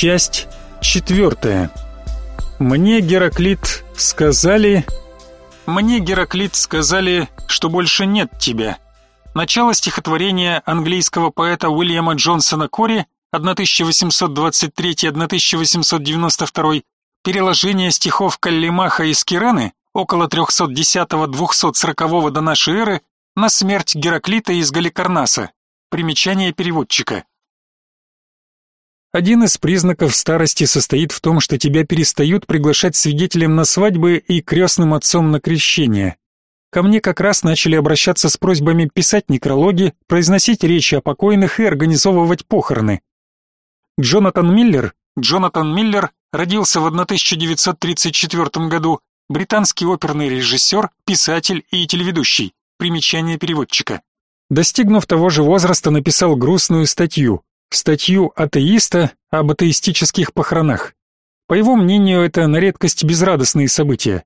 Часть четвертая. Мне Гераклит сказали... Мне Гераклит сказали, что больше нет тебя. Начало стихотворения английского поэта Уильяма Джонсона Кори 1823-1892, переложение стихов Каллимаха из Кираны около 310-240 до нашей эры на смерть Гераклита из Галикарнаса. Примечание переводчика. Один из признаков старости состоит в том, что тебя перестают приглашать свидетелем на свадьбы и крестным отцом на крещение. Ко мне как раз начали обращаться с просьбами писать некрологи, произносить речи о покойных и организовывать похороны. Джонатан Миллер, Джонатан Миллер родился в 1934 году, британский оперный режиссер, писатель и телеведущий. Примечание переводчика. Достигнув того же возраста, написал грустную статью статью атеиста об атеистических похоронах. По его мнению, это на редкость безрадостные события.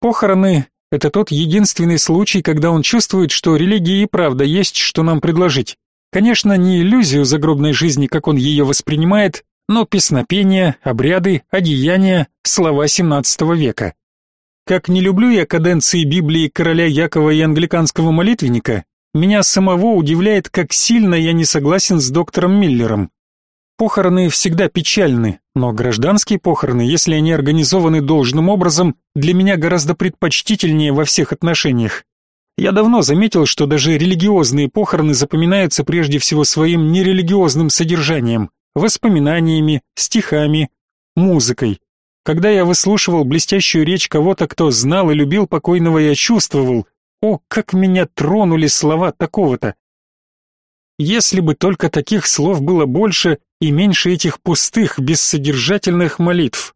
Похороны – это тот единственный случай, когда он чувствует, что религия и правда есть, что нам предложить. Конечно, не иллюзию загробной жизни, как он ее воспринимает, но песнопения, обряды, одеяния, слова XVII века. Как не люблю я каденции Библии короля Якова и англиканского молитвенника, меня самого удивляет, как сильно я не согласен с доктором Миллером. Похороны всегда печальны, но гражданские похороны, если они организованы должным образом, для меня гораздо предпочтительнее во всех отношениях. Я давно заметил, что даже религиозные похороны запоминаются прежде всего своим нерелигиозным содержанием, воспоминаниями, стихами, музыкой. Когда я выслушивал блестящую речь кого-то, кто знал и любил покойного, я чувствовал, о, как меня тронули слова такого-то! Если бы только таких слов было больше и меньше этих пустых, бессодержательных молитв.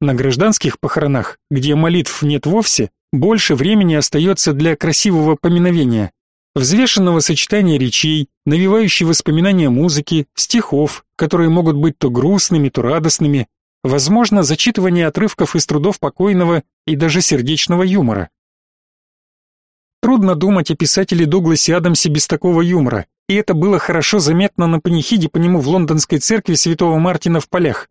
На гражданских похоронах, где молитв нет вовсе, больше времени остается для красивого поминовения, взвешенного сочетания речей, навевающей воспоминания музыки, стихов, которые могут быть то грустными, то радостными, возможно, зачитывание отрывков из трудов покойного и даже сердечного юмора. Трудно думать о писателе Дугласе Адамсе без такого юмора, и это было хорошо заметно на панихиде по нему в лондонской церкви Святого Мартина в полях.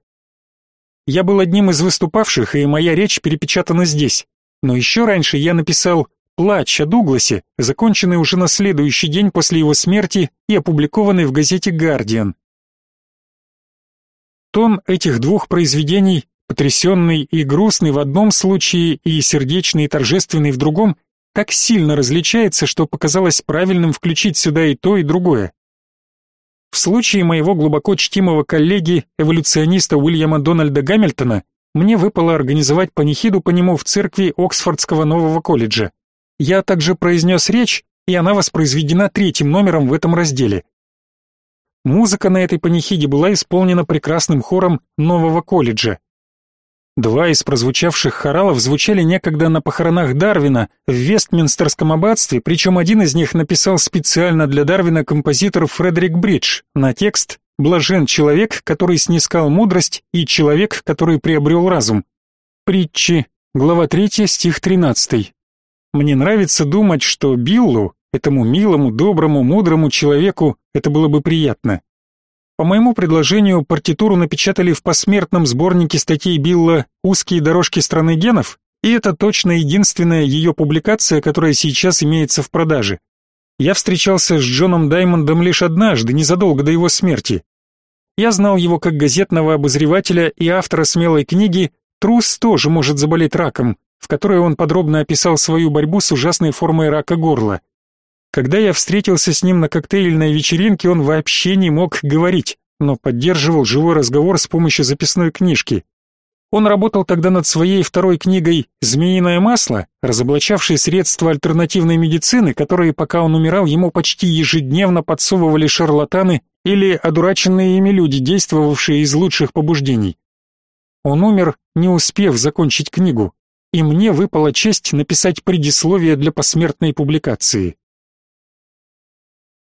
Я был одним из выступавших, и моя речь перепечатана здесь. Но еще раньше я написал «Плач о Дугласе», законченный уже на следующий день после его смерти и опубликованный в газете «Гардиан». Тон этих двух произведений, потрясенный и грустный в одном случае и сердечный и торжественный в другом, так сильно различается, что показалось правильным включить сюда и то, и другое. В случае моего глубоко чтимого коллеги, эволюциониста Уильяма Дональда Гамильтона, мне выпало организовать панихиду по нему в церкви Оксфордского нового колледжа. Я также произнес речь, и она воспроизведена третьим номером в этом разделе. Музыка на этой панихиде была исполнена прекрасным хором нового колледжа. Два из прозвучавших хоралов звучали некогда на похоронах Дарвина в Вестминстерском аббатстве, причем один из них написал специально для Дарвина композитор Фредерик Бридж на текст «Блажен человек, который снискал мудрость, и человек, который приобрел разум». Притчи, глава 3, стих 13. Мне нравится думать, что Биллу, этому милому, доброму, мудрому человеку, это было бы приятно. По моему предложению партитуру напечатали в посмертном сборнике статей Билла «Узкие дорожки страны генов», и это точно единственная ее публикация, которая сейчас имеется в продаже. Я встречался с Джоном Даймондом лишь однажды, незадолго до его смерти. Я знал его как газетного обозревателя и автора смелой книги «Трус тоже может заболеть раком», в которой он подробно описал свою борьбу с ужасной формой рака горла. Когда я встретился с ним на коктейльной вечеринке, он вообще не мог говорить, но поддерживал живой разговор с помощью записной книжки. Он работал тогда над своей второй книгой «Змеиное масло», разоблачавшей средства альтернативной медицины, которые, пока он умирал, ему почти ежедневно подсовывали шарлатаны или одураченные ими люди, действовавшие из лучших побуждений. Он умер, не успев закончить книгу, и мне выпала честь написать предисловие для посмертной публикации.